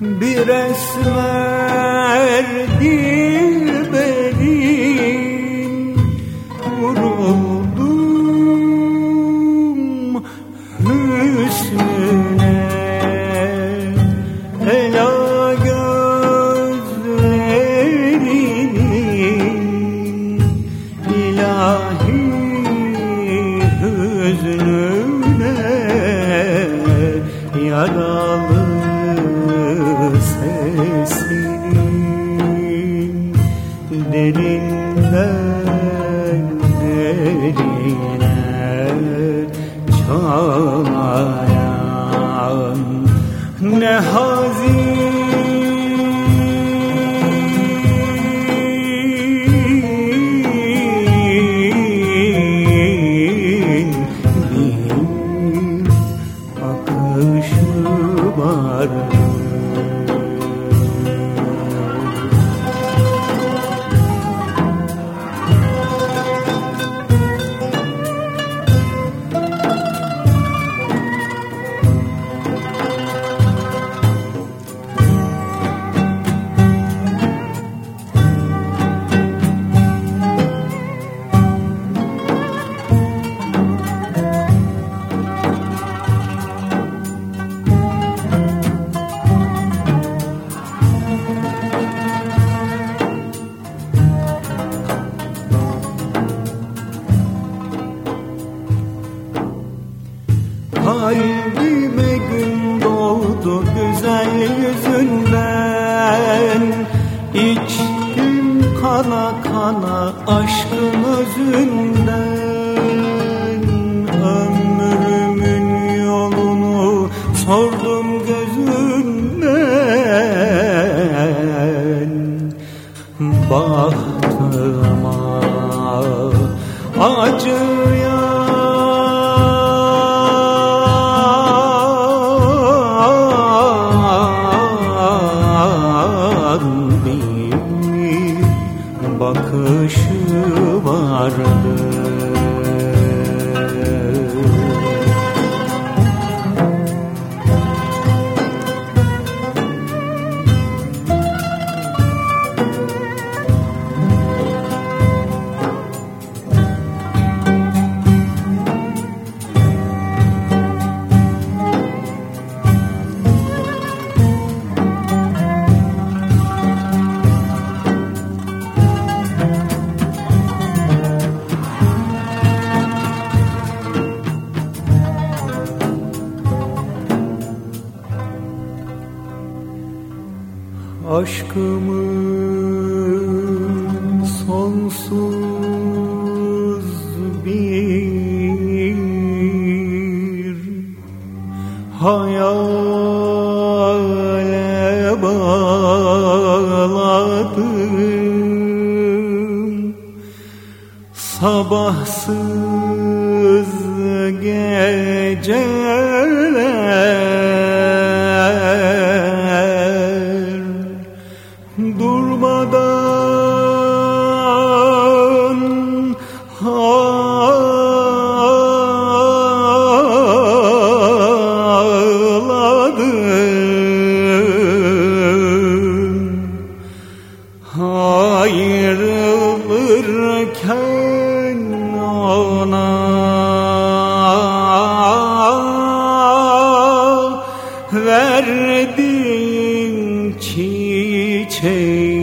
bir esmerdi Oh, my God. Kalbime gün doğdu güzel yüzünden. İçtim kana kana aşkın özünden. Ömrümün yolunu sordum gözünden. Bahtıma bakışı vardı Aşkımın sonsuz bir hayale bağladım Sabahsız geceler ayrılırken ona verdin çiçeğin